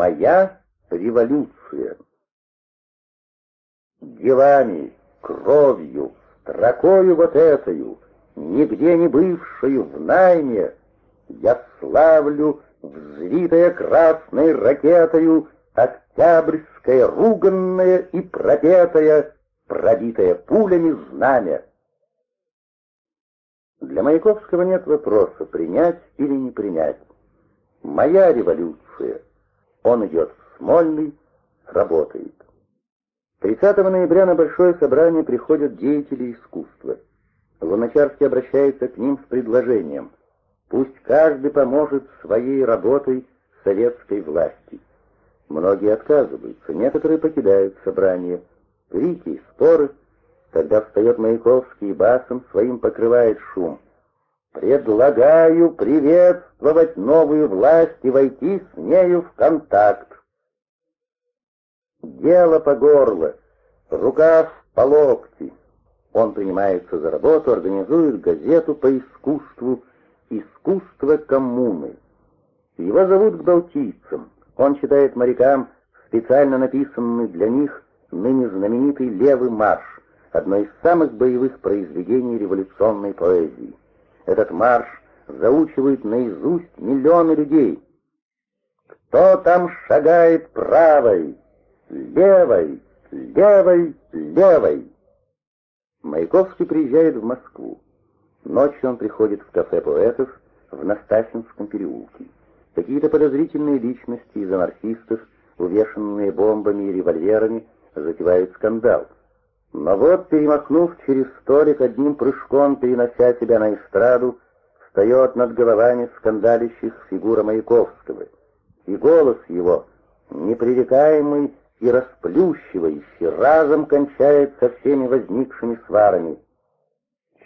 Моя революция. Делами, кровью, строкою вот этою, нигде не бывшую в найме, я славлю, взвитая красной ракетою, октябрьское руганное и пропетое, пробитое пулями знамя. Для Маяковского нет вопроса, принять или не принять. Моя революция. Он идет в Смольный, работает. 30 ноября на большое собрание приходят деятели искусства. Луначарский обращается к ним с предложением «Пусть каждый поможет своей работой советской власти». Многие отказываются, некоторые покидают собрание. Крики споры. Когда встает Маяковский и басом своим покрывает шум. «Предлагаю приветствовать новую власть и войти с нею в контакт». Дело по горло, рукав по локти. Он принимается за работу, организует газету по искусству «Искусство коммуны». Его зовут к балтийцам. Он читает морякам специально написанный для них ныне знаменитый «Левый марш», одно из самых боевых произведений революционной поэзии. Этот марш заучивает наизусть миллионы людей. «Кто там шагает правой? Левой, левой, левой!» Маяковский приезжает в Москву. Ночью он приходит в кафе поэтов в Настасинском переулке. Какие-то подозрительные личности из анархистов, увешанные бомбами и револьверами, затевают скандал. Но вот, перемахнув через столик, одним прыжком перенося себя на эстраду, встает над головами скандалящих фигура Маяковского. И голос его, непререкаемый и расплющивающий, разом кончает со всеми возникшими сварами.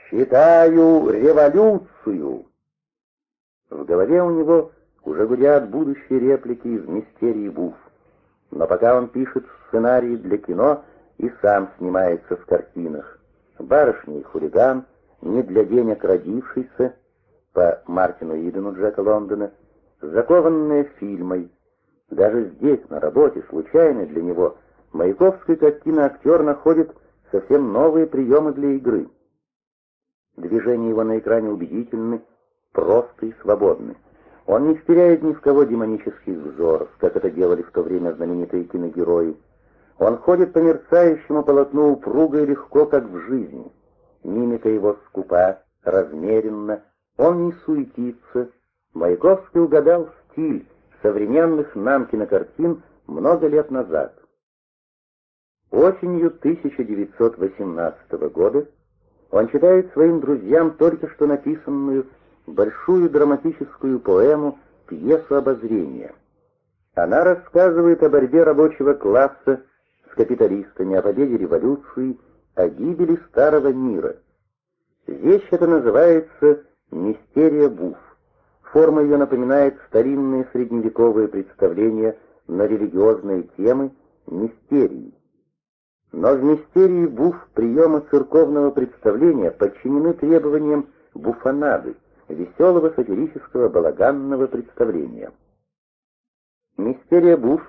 «Считаю революцию!» В голове у него уже гудят будущие реплики из «Мистерии Буф». Но пока он пишет сценарии для кино и сам снимается в картинах. «Барышня и хулиган», «Не для денег родившийся» по Мартину Идену Джека Лондона, закованная фильмой. Даже здесь, на работе, случайно для него, Маяковский как киноактер находит совсем новые приемы для игры. Движения его на экране убедительны, просты и свободны. Он не втеряет ни в кого демонических взоров, как это делали в то время знаменитые киногерои. Он ходит по мерцающему полотну упруго и легко, как в жизни. Мимика его скупа, размеренна, он не суетится. Маяковский угадал стиль современных нам кинокартин много лет назад. Осенью 1918 года он читает своим друзьям только что написанную большую драматическую поэму «Пьесу обозрения». Она рассказывает о борьбе рабочего класса с капиталистами, о победе революции, о гибели старого мира. Вещь эта называется «Мистерия Буф». Форма ее напоминает старинные средневековые представления на религиозные темы мистерии. Но в мистерии Буф приемы церковного представления подчинены требованиям буфонады, веселого сатирического балаганного представления. Мистерия Буш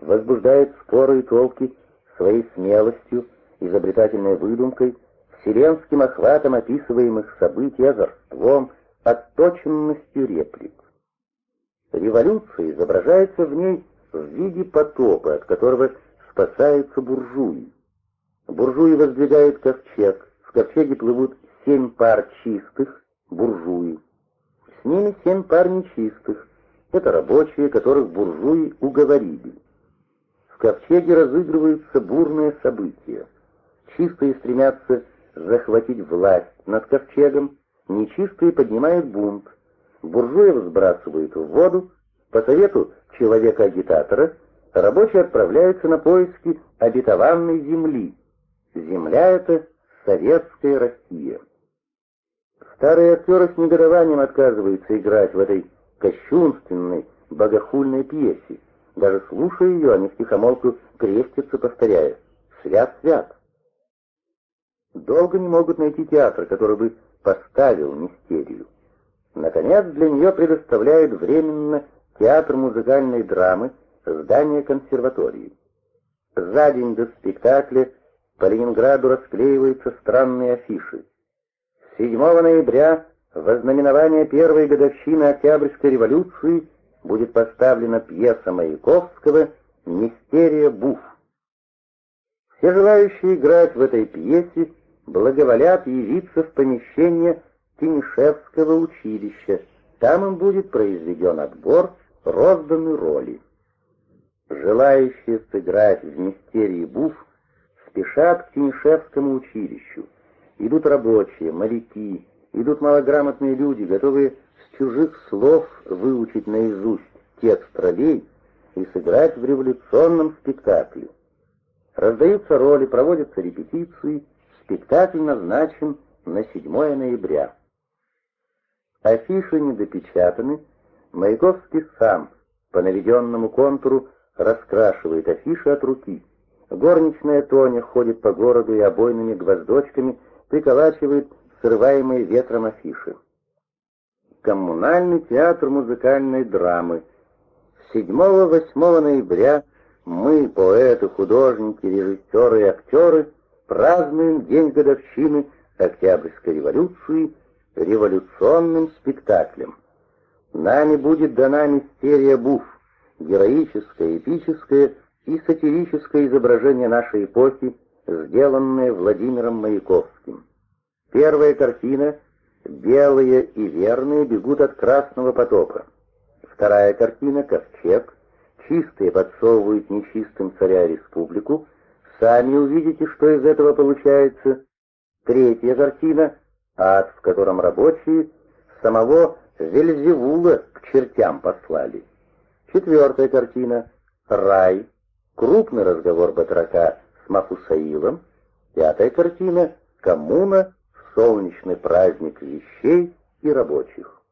возбуждает споры и толки своей смелостью, изобретательной выдумкой, вселенским охватом описываемых событий, озорством, отточенностью реплик. Революция изображается в ней в виде потопа, от которого спасаются буржуи. Буржуи воздвигают ковчег, в ковчеге плывут семь пар чистых, буржуи. С ними семь пар нечистых. Это рабочие, которых буржуи уговорили. В ковчеге разыгрываются бурные события. Чистые стремятся захватить власть над ковчегом, нечистые поднимают бунт. Буржуев сбрасывают в воду, по совету человека-агитатора рабочие отправляются на поиски обетованной земли. Земля — это советская Россия. Старые актеры с негодованием отказываются играть в этой кощунственной, богохульной пьесе. Даже слушая ее, они втихомолку крестятся, повторяя «Свят, свят». Долго не могут найти театр, который бы поставил мистерию. Наконец, для нее предоставляют временно театр музыкальной драмы здание консерватории. За день до спектакля по Ленинграду расклеиваются странные афиши. 7 ноября в знаменование первой годовщины Октябрьской революции будет поставлена пьеса Маяковского «Мистерия Буф». Все желающие играть в этой пьесе благоволят явиться в помещение Тимишевского училища. Там им будет произведен отбор, розданы роли. Желающие сыграть в «Мистерии Буф» спешат к Тимишевскому училищу. Идут рабочие, моряки, идут малограмотные люди, готовые чужих слов выучить наизусть текст ролей и сыграть в революционном спектакле. Раздаются роли, проводятся репетиции, спектакль назначен на 7 ноября. Афиши недопечатаны, Маяковский сам по наведенному контуру раскрашивает афиши от руки. Горничная Тоня ходит по городу и обойными гвоздочками приколачивает срываемые ветром афиши. Коммунальный театр музыкальной драмы. 7-8 ноября мы, поэты, художники, режиссеры и актеры, празднуем день годовщины Октябрьской революции революционным спектаклем. Нами будет дана мистерия Буф, героическое, эпическое и сатирическое изображение нашей эпохи, сделанное Владимиром Маяковским. Первая картина «Белые и верные бегут от красного потока». Вторая картина «Ковчег», чистые подсовывают нечистым царя республику, сами увидите, что из этого получается. Третья картина «Ад, в котором рабочие самого Вельзевула к чертям послали». Четвертая картина «Рай», крупный разговор Батрака с Мафусаилом. Пятая картина «Коммуна солнечный праздник вещей и рабочих».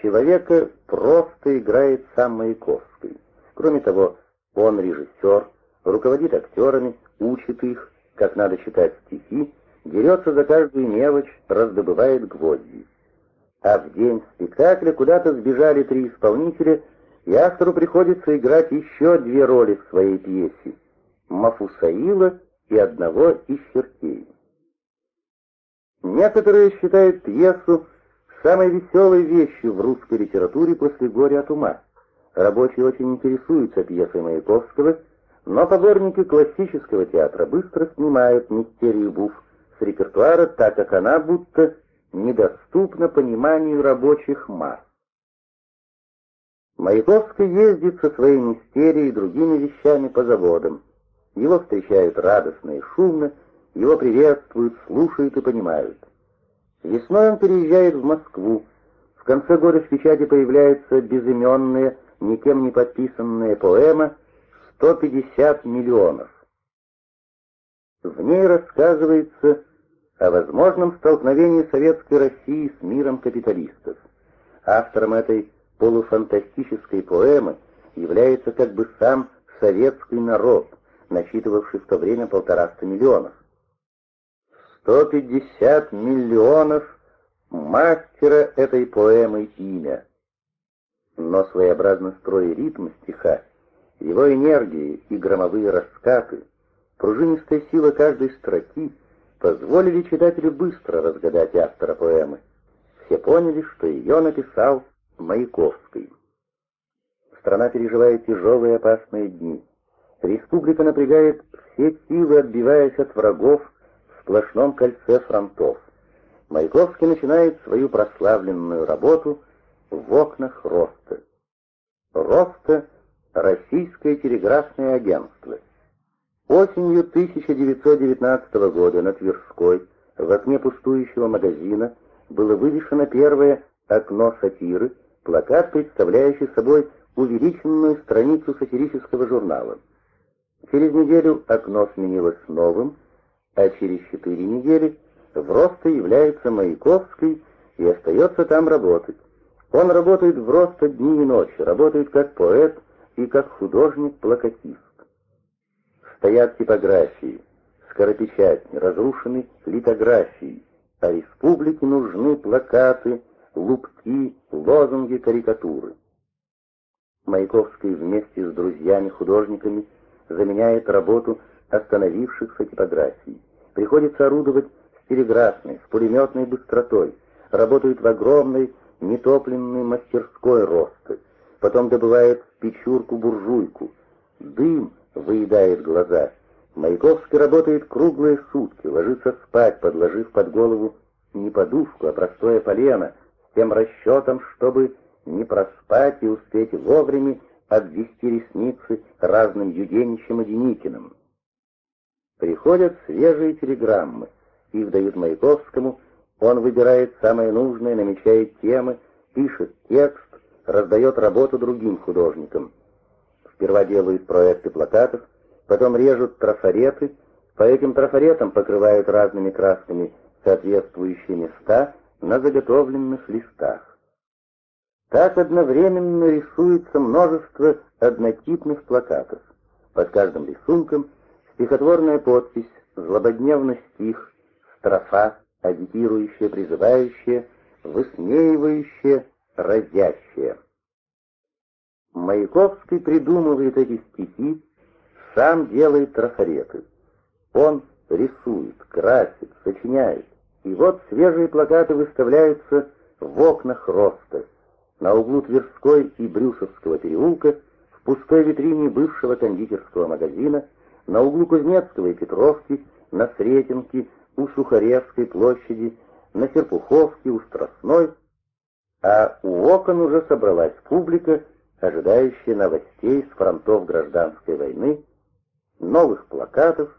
Человека просто играет сам Маяковский. Кроме того, он режиссер, руководит актерами, учит их, как надо читать стихи, дерется за каждую мелочь, раздобывает гвозди. А в день спектакля куда-то сбежали три исполнителя, и автору приходится играть еще две роли в своей пьесе — Мафусаила и одного из чертей. Некоторые считают пьесу самой веселой вещью в русской литературе после «Горя от ума». Рабочие очень интересуются пьесой Маяковского, но поборники классического театра быстро снимают «Мистерию Буф» с репертуара, так как она будто недоступна пониманию рабочих масс. Маяковский ездит со своей мистерией и другими вещами по заводам. Его встречают радостно и шумно, его приветствуют, слушают и понимают. Весной он переезжает в Москву. В конце года в печати появляется безыменная, никем не подписанная поэма «150 миллионов». В ней рассказывается о возможном столкновении советской России с миром капиталистов. Автором этой полуфантастической поэмы является как бы сам советский народ, насчитывавший в то время полтораста миллионов. 150 миллионов мастера этой поэмы имя. Но своеобразный строй и ритм стиха, его энергии и громовые раскаты, пружинистая сила каждой строки позволили читателю быстро разгадать автора поэмы. Все поняли, что ее написал Маяковский. Страна переживает тяжелые опасные дни. Республика напрягает все силы, отбиваясь от врагов, сплошном кольце фронтов. Маяковский начинает свою прославленную работу в окнах Роста. Роста — российское телеграфное агентство. Осенью 1919 года на Тверской в окне пустующего магазина было вывешено первое окно сатиры, плакат, представляющий собой увеличенную страницу сатирического журнала. Через неделю окно сменилось новым — а через четыре недели в Росто является Маяковский и остается там работать. Он работает в Росто дни и ночи, работает как поэт и как художник-плакатист. Стоят типографии, скоропечатни, разрушены литографии, а республике нужны плакаты, лупки, лозунги, карикатуры. Маяковский вместе с друзьями-художниками заменяет работу остановившихся типографий. Приходится орудовать с телеграфной, с пулеметной быстротой, работает в огромной нетопленной мастерской росты, потом добывает печурку-буржуйку. Дым выедает глаза. Маяковский работает круглые сутки, ложится спать, подложив под голову не подушку, а простое полено, с тем расчетом, чтобы не проспать и успеть вовремя обвести ресницы разным Юденичем и Деникиным. Приходят свежие телеграммы, их дают Маяковскому, он выбирает самое нужное, намечает темы, пишет текст, раздает работу другим художникам. Сперва делают проекты плакатов, потом режут трафареты, по этим трафаретам покрывают разными красками соответствующие места на заготовленных листах. Так одновременно рисуется множество однотипных плакатов. Под каждым рисунком стихотворная подпись, злободневный стих, строфа, агитирующая, призывающая, высмеивающая, разящая. Маяковский придумывает эти стихи, сам делает трафареты. Он рисует, красит, сочиняет. И вот свежие плакаты выставляются в окнах роста. На углу Тверской и Брюсовского переулка, в пустой витрине бывшего кондитерского магазина, на углу Кузнецкого и Петровки, на Сретенке, у Сухаревской площади, на Серпуховке, у Страстной, а у окон уже собралась публика, ожидающая новостей с фронтов гражданской войны, новых плакатов,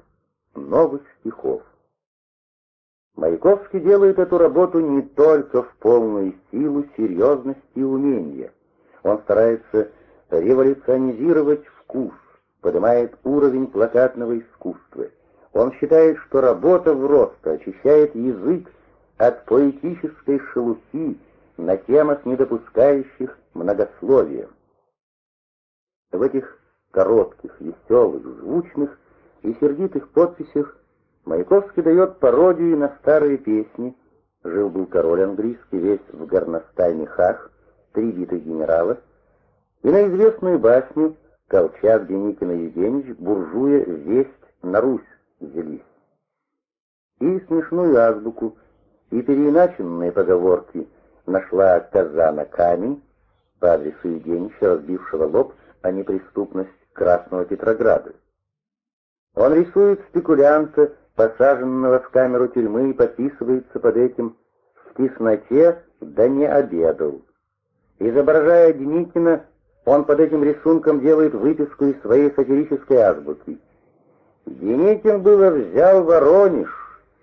новых стихов. Маяковский делает эту работу не только в полную силу, серьезности и умения. Он старается революционизировать вкус, поднимает уровень плакатного искусства. Он считает, что работа в рост очищает язык от поэтической шелухи на темах, не допускающих многословия. В этих коротких, веселых, звучных и сердитых подписях Маяковский дает пародию на старые песни «Жил-был король английский, весь в горностай мехах, три битых генерала», и на известную басню «Колчак, Деникин и Евгеньевич, буржуя, весть на Русь взялись». И смешную азбуку, и переиначенные поговорки нашла коза на камень по адресу Евгеньевича, разбившего лоб о неприступность Красного Петрограда. Он рисует спекулянта, посаженного в камеру тюрьмы, и подписывается под этим «в тесноте, да не обедал». Изображая Деникина, он под этим рисунком делает выписку из своей сатирической азбуки. «Деникин было взял Воронеж,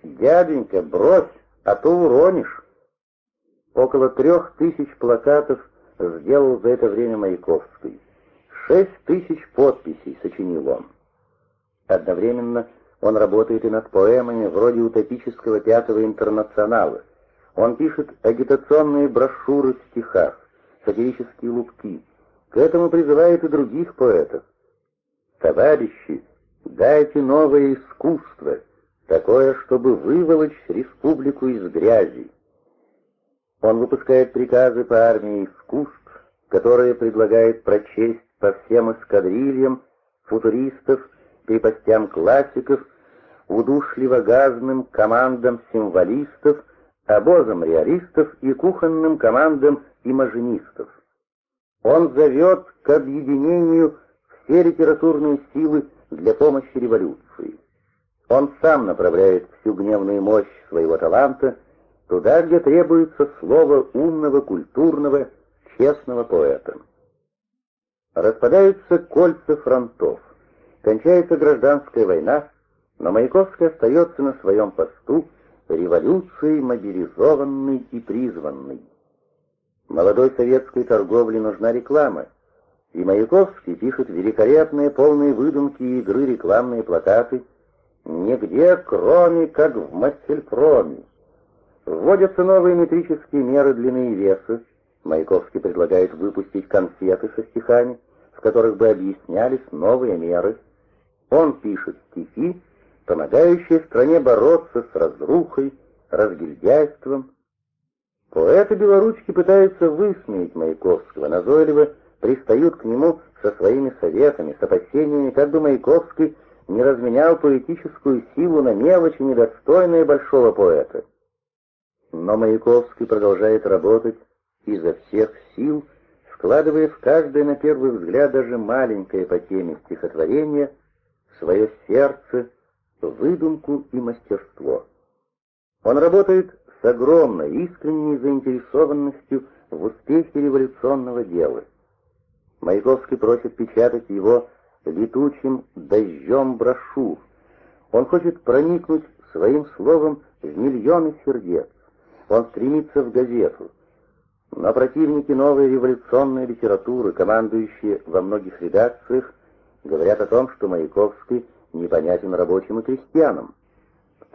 дяденька, брось, а то уронишь». Около трех тысяч плакатов сделал за это время Маяковский. Шесть тысяч подписей сочинил он. Одновременно он работает и над поэмами вроде утопического пятого интернационала. Он пишет агитационные брошюры в стихах, сатирические лупки. К этому призывает и других поэтов. «Товарищи, дайте новое искусство, такое, чтобы выволочь республику из грязи». Он выпускает приказы по армии искусств, которые предлагает прочесть по всем эскадрильям футуристов, крепостям классиков, удушливо-газным командам символистов, обозам реалистов и кухонным командам имажинистов. Он зовет к объединению все литературные силы для помощи революции. Он сам направляет всю гневную мощь своего таланта туда, где требуется слово умного, культурного, честного поэта. Распадаются кольца фронтов. Кончается гражданская война, но Маяковский остается на своем посту, революцией мобилизованный и призванный. Молодой советской торговле нужна реклама, и Маяковский пишет великолепные, полные выдумки и игры рекламные плакаты «Нигде, кроме как в Мастельпроме». Вводятся новые метрические меры длины и веса. Маяковский предлагает выпустить конфеты со стихами, в которых бы объяснялись новые меры. Он пишет стихи, помогающие стране бороться с разрухой, разгильдяйством. Поэты белоручки пытаются высмеять Маяковского, назойливо пристают к нему со своими советами, с опасениями, как бы Маяковский не разменял поэтическую силу на мелочи, недостойные большого поэта. Но Маяковский продолжает работать изо всех сил, вкладывая в каждое, на первый взгляд, даже маленькое по теме стихотворение, свое сердце, выдумку и мастерство. Он работает с огромной, искренней заинтересованностью в успехе революционного дела. Маяковский просит печатать его летучим дождем брошюр. Он хочет проникнуть своим словом в миллионы сердец. Он стремится в газету. Но противники новой революционной литературы, командующие во многих редакциях, говорят о том, что Маяковский непонятен рабочим и крестьянам.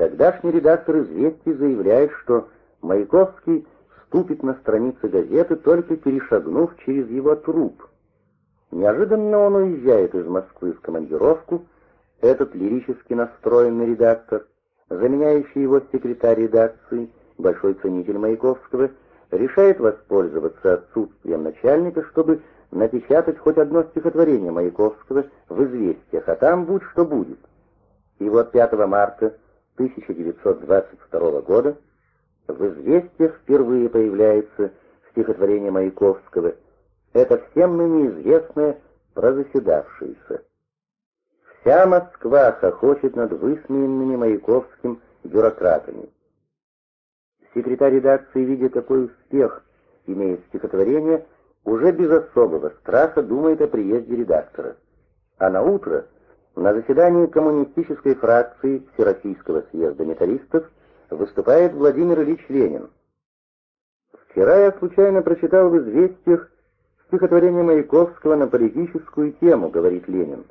Тогдашний редактор «Известий» заявляет, что Маяковский ступит на страницы газеты, только перешагнув через его труп. Неожиданно он уезжает из Москвы в командировку, этот лирически настроенный редактор, заменяющий его секретарь редакции, большой ценитель Маяковского, решает воспользоваться отсутствием начальника, чтобы напечатать хоть одно стихотворение Маяковского в «Известиях», а там будь что будет. И вот 5 марта 1922 года в «Известиях» впервые появляется стихотворение Маяковского. Это всем ныне известное про заседавшиеся. Вся Москва хохочет над высмеянными Маяковским бюрократами. Секретарь редакции, видя какой успех имеет стихотворение, уже без особого страха думает о приезде редактора. А на утро на заседании коммунистической фракции Всероссийского съезда металлистов выступает Владимир Ильич Ленин. Вчера я случайно прочитал в «Известиях» стихотворение Маяковского на политическую тему, говорит Ленин.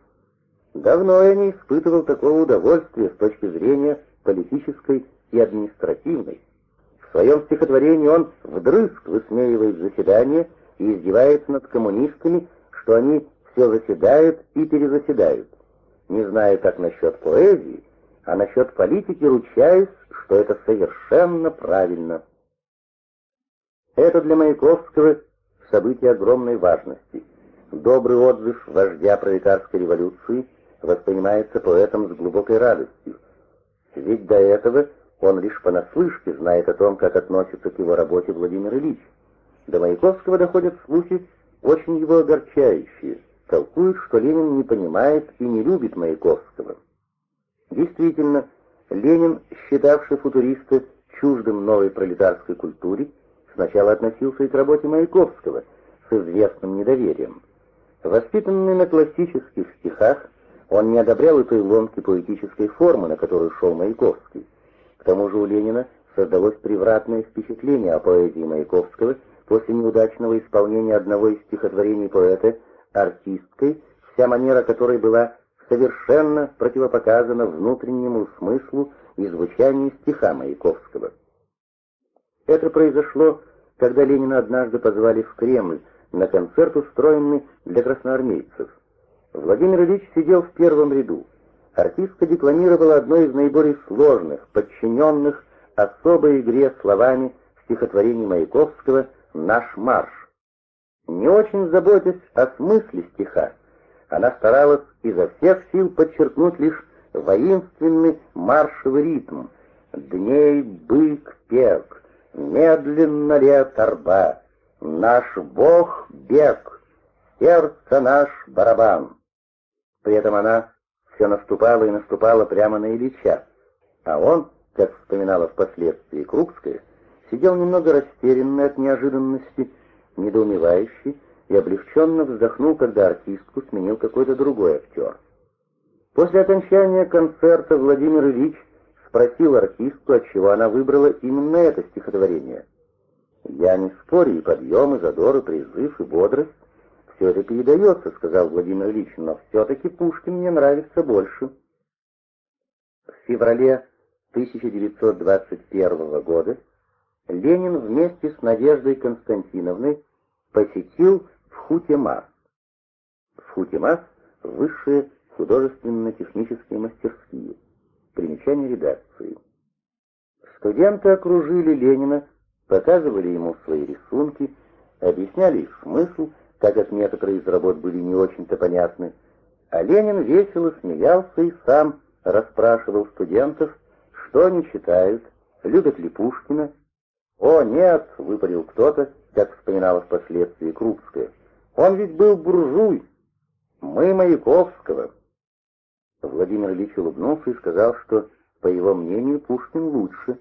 Давно я не испытывал такого удовольствия с точки зрения политической и административной. В своем стихотворении он вдрызг высмеивает заседание и издевается над коммунистами, что они все заседают и перезаседают. Не знаю, как насчет поэзии, а насчет политики ручаюсь, что это совершенно правильно. Это для Маяковского событие огромной важности. Добрый отзыв вождя пролетарской революции воспринимается поэтом с глубокой радостью. Ведь до этого он лишь понаслышке знает о том, как относится к его работе Владимир Ильич. До Маяковского доходят слухи, очень его огорчающие. Толкуют, что Ленин не понимает и не любит Маяковского. Действительно, Ленин, считавший футуриста чуждым новой пролетарской культуре, сначала относился и к работе Маяковского с известным недоверием. Воспитанный на классических стихах, он не одобрял этой ломки поэтической формы, на которую шел Маяковский. К тому же у Ленина создалось превратное впечатление о поэзии Маяковского после неудачного исполнения одного из стихотворений поэта артисткой, вся манера которой была совершенно противопоказана внутреннему смыслу и звучанию стиха Маяковского. Это произошло, когда Ленина однажды позвали в Кремль на концерт, устроенный для красноармейцев. Владимир Ильич сидел в первом ряду. Артистка декламировала одно из наиболее сложных, подчиненных особой игре словами стихотворений Маяковского «Наш марш». Не очень заботясь о смысле стиха, она старалась изо всех сил подчеркнуть лишь воинственный маршевый ритм. «Дней бык пек, медленно лет орба, наш бог бег, сердце наш барабан». При этом она все наступала и наступала прямо на Ильича, а он, как вспоминала впоследствии Крупская, сидел немного растерянный от неожиданности, недоумевающий, и облегченно вздохнул, когда артистку сменил какой-то другой актер. После окончания концерта Владимир Ильич спросил артистку, отчего она выбрала именно это стихотворение. «Я не спорю, и подъем, и задор, и призыв, и бодрость все это передается», — сказал Владимир Ильич, «но все-таки Пушкин мне нравится больше». В феврале 1921 года Ленин вместе с Надеждой Константиновной посетил Вхутемас. Вхутемас — высшие художественно-технические мастерские. Примечание редакции. Студенты окружили Ленина, показывали ему свои рисунки, объясняли их смысл, так как некоторые из работ были не очень-то понятны, а Ленин весело смеялся и сам расспрашивал студентов, что они читают, любят ли Пушкина. «О, нет!» — выпалил кто-то, как вспоминала впоследствии Крупская. «Он ведь был буржуй! Мы Маяковского!» Владимир Ильич улыбнулся и сказал, что, по его мнению, Пушкин лучше.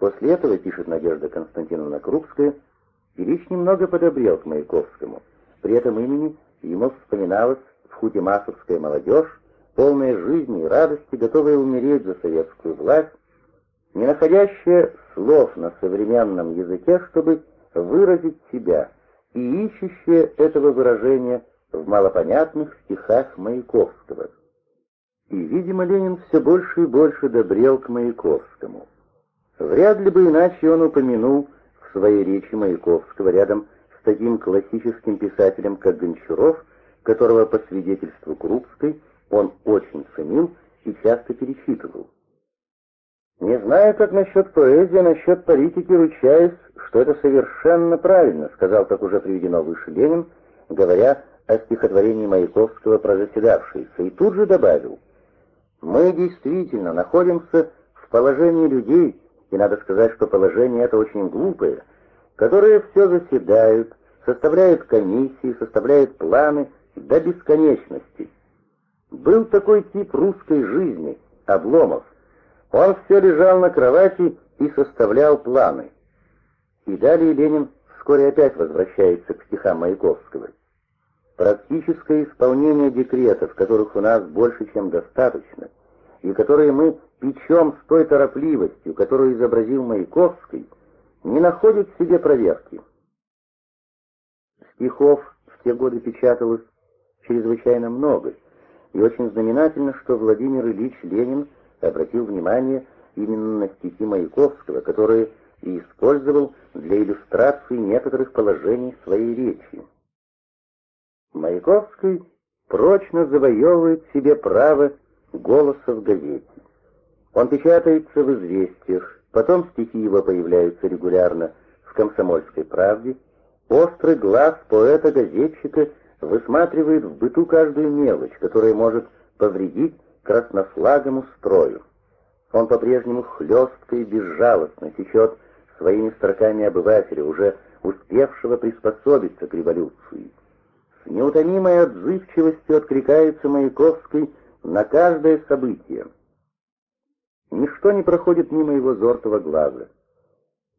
После этого, пишет Надежда Константиновна Крупская, Ильич немного подобрел к Маяковскому. При этом имени ему вспоминалась в Хутимасовская молодежь, полная жизни и радости, готовая умереть за советскую власть, не находящая слов на современном языке, чтобы выразить себя, и ищущая этого выражения в малопонятных стихах Маяковского. И, видимо, Ленин все больше и больше добрел к Маяковскому. Вряд ли бы иначе он упомянул в своей речи Маяковского рядом с таким классическим писателем, как Гончаров, которого, по свидетельству Крупской, он очень ценил и часто перечитывал. «Не знаю, как насчет поэзии, насчет политики ручаюсь, что это совершенно правильно», сказал, как уже приведено выше Ленин, говоря о стихотворении Маяковского про заседавшиеся, и тут же добавил, «Мы действительно находимся в положении людей, и надо сказать, что положение это очень глупое, которые все заседают, составляют комиссии, составляют планы до бесконечности. Был такой тип русской жизни, Обломов. Он все лежал на кровати и составлял планы. И далее Ленин вскоре опять возвращается к стихам Маяковского. Практическое исполнение декретов, которых у нас больше, чем достаточно, и которые мы печем с той торопливостью, которую изобразил Маяковский, не находит в себе проверки. Стихов в те годы печаталось чрезвычайно много, и очень знаменательно, что Владимир Ильич Ленин обратил внимание именно на стихи Маяковского, которые и использовал для иллюстрации некоторых положений своей речи. Маяковский прочно завоевывает себе право голоса в газете. Он печатается в «Известиях», потом стихи его появляются регулярно в «Комсомольской правде». Острый глаз поэта-газетчика высматривает в быту каждую мелочь, которая может повредить краснофлагому строю. Он по-прежнему хлестко и безжалостно течет своими строками обывателя, уже успевшего приспособиться к революции. С неутомимой отзывчивостью откликается Маяковский на каждое событие. Ничто не проходит мимо его зоркого глаза.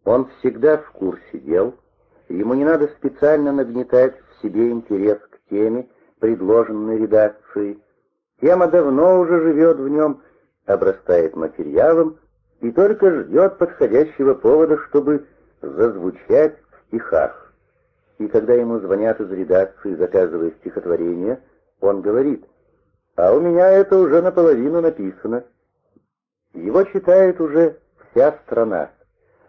Он всегда в курсе дел, ему не надо специально нагнетать в себе интерес к теме, предложенной редакцией. Тема давно уже живет в нем, обрастает материалом и только ждет подходящего повода, чтобы зазвучать в стихах. И когда ему звонят из редакции, заказывая стихотворение, он говорит — а у меня это уже наполовину написано. Его читает уже вся страна.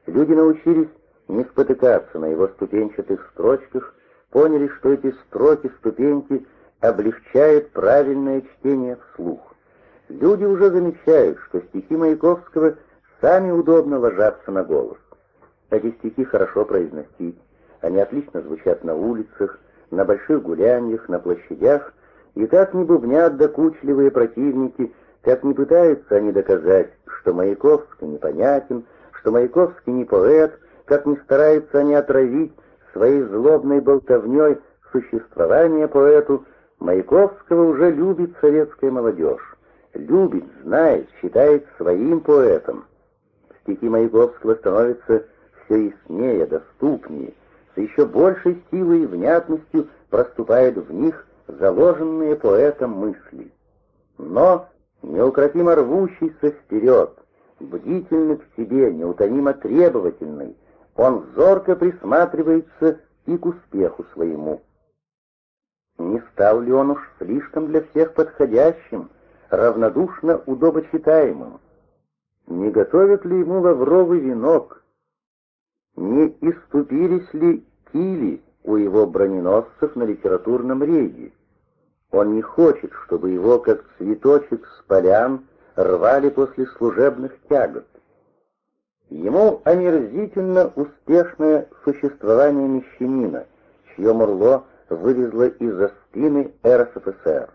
Люди научились не спотыкаться на его ступенчатых строчках, поняли, что эти строки, ступеньки облегчают правильное чтение вслух. Люди уже замечают, что стихи Маяковского сами удобно ложатся на голос. Эти стихи хорошо произносить, они отлично звучат на улицах, на больших гуляниях, на площадях, и как ни бубнят докучливые противники, как ни пытаются они доказать, что Маяковский непонятен, что Маяковский не поэт, как ни стараются они отравить своей злобной болтовней существование поэту, Маяковского уже любит советская молодежь. Любит, знает, считает своим поэтом. Стихи Маяковского становятся все яснее, доступнее, с еще большей силой и внятностью проступает в них заложенные поэтом мысли. Но неукротимо рвущийся вперед, бдительный к себе, неутомимо требовательный, он зорко присматривается и к успеху своему. Не стал ли он уж слишком для всех подходящим, равнодушно удобочитаемым? Не готовят ли ему лавровый венок? Не иступились ли кили у его броненосцев на литературном рейде? Он не хочет, чтобы его, как цветочек с полян, рвали после служебных тягот. Ему омерзительно успешное существование мещанина, чье мурло вылезла из-за спины РСФСР.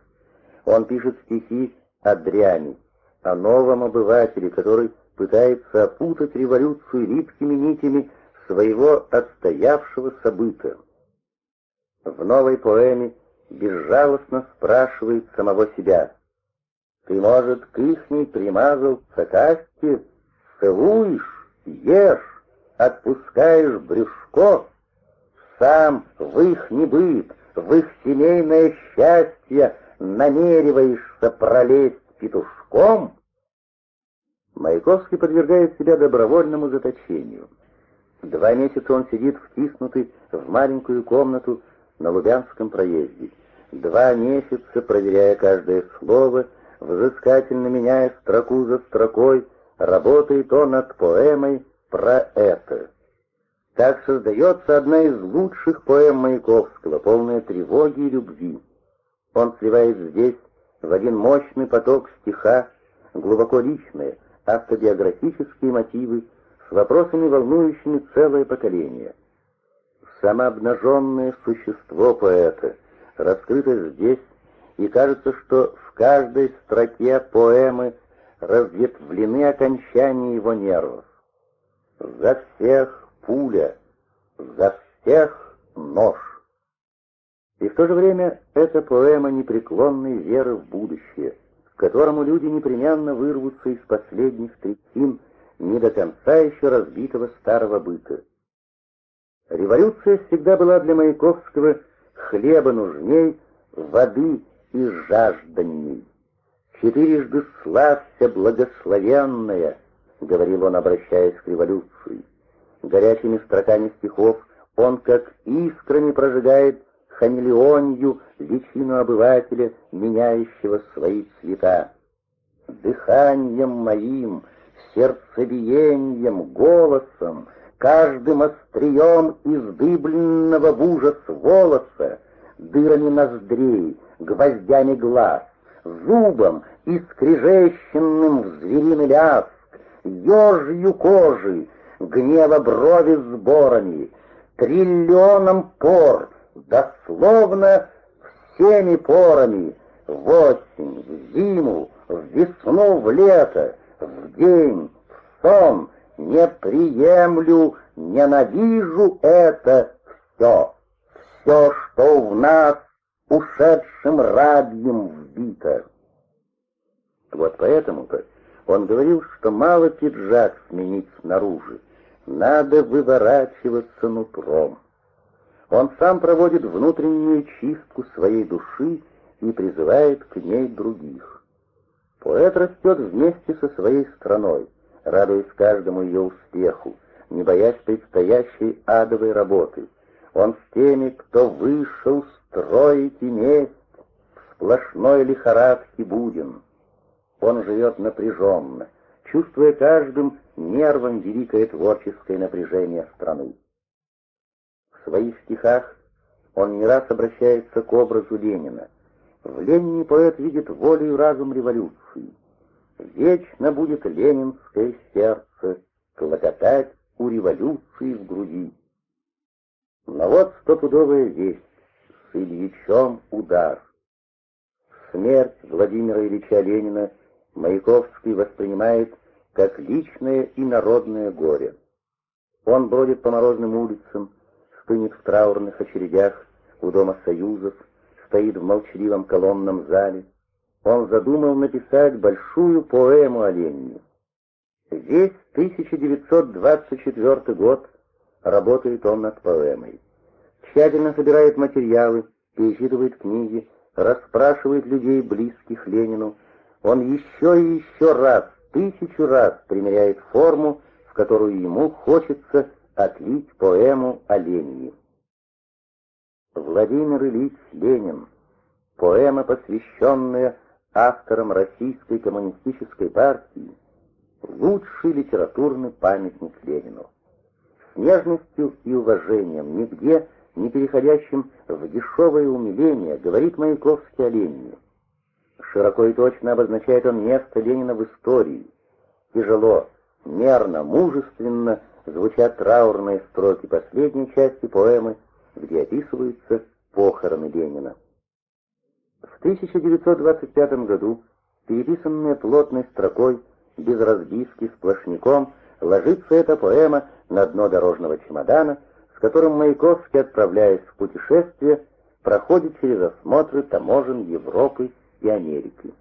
Он пишет стихи о дряни, о новом обывателе, который пытается опутать революцию липкими нитями своего отстоявшего событа. В новой поэме безжалостно спрашивает самого себя. «Ты, может, к ихней примазал цакасти, целуешь, ешь, отпускаешь брюшко, сам в их небыт, в их семейное счастье намереваешься пролезть петушком?» Маяковский подвергает себя добровольному заточению. Два месяца он сидит втиснутый в маленькую комнату на Лубянском проезде. Два месяца, проверяя каждое слово, взыскательно меняя строку за строкой, работает он над поэмой про это. Так создается одна из лучших поэм Маяковского, полная тревоги и любви. Он сливает здесь в один мощный поток стиха глубоко личные, автобиографические мотивы с вопросами, волнующими целое поколение. Самообнаженное существо поэта раскрыто здесь, и кажется, что в каждой строке поэмы разветвлены окончания его нервов. За всех пуля, за всех нож. И в то же время это поэма непреклонной веры в будущее, к которому люди непременно вырвутся из последних трясин не до конца еще разбитого старого быта. Революция всегда была для Маяковского хлеба нужней, воды и жажданней. «Четырежды славься, благословенная», — говорил он, обращаясь к революции. Горячими строками стихов он, как искрами, прожигает хамелеонью личину обывателя, меняющего свои цвета. Дыханием моим, сердцебиением, голосом, каждым острием издыбленного в ужас волоса, дырами ноздрей, гвоздями глаз, зубом, искрежещенным в звериный ляск, ежью кожи, гнева брови сборами, триллионом пор, дословно всеми порами, в осень, в зиму, в весну, в лето, в день, в сон, не приемлю, ненавижу это все, все, что в нас ушедшим рабьем вбито. Вот поэтому-то он говорил, что мало пиджак сменить снаружи, надо выворачиваться нутром. Он сам проводит внутреннюю чистку своей души и призывает к ней других. Поэт растет вместе со своей страной, радуясь каждому ее успеху, не боясь предстоящей адовой работы. Он с теми, кто вышел строить и месть, в сплошной лихорадке будем. Он живет напряженно, чувствуя каждым нервом великое творческое напряжение страны. В своих стихах он не раз обращается к образу Ленина. В Ленине поэт видит волю и разум революции. Вечно будет ленинское сердце клокотать у революции в груди. Но вот стопудовая весть, с Ильичом удар. Смерть Владимира Ильича Ленина Маяковский воспринимает как личное и народное горе. Он бродит по морозным улицам, стынет в траурных очередях у Дома Союзов, стоит в молчаливом колонном зале. Он задумал написать большую поэму о Ленине. Весь 1924 год работает он над поэмой. Тщательно собирает материалы, перечитывает книги, расспрашивает людей, близких Ленину. Он еще и еще раз, тысячу раз примеряет форму, в которую ему хочется отлить поэму о Ленине. Владимир Ильич Ленин. Поэма, посвященная авторам Российской коммунистической партии, лучший литературный памятник Ленину. С нежностью и уважением, нигде не переходящим в дешевое умиление, говорит Маяковский о Ленине. Широко и точно обозначает он место Ленина в истории. Тяжело, мерно, мужественно звучат траурные строки последней части поэмы, где описываются похороны Ленина. В 1925 году, переписанная плотной строкой, без разбивки, сплошняком, ложится эта поэма на дно дорожного чемодана, с которым Маяковский, отправляясь в путешествие, проходит через осмотры таможен Европы и Америки.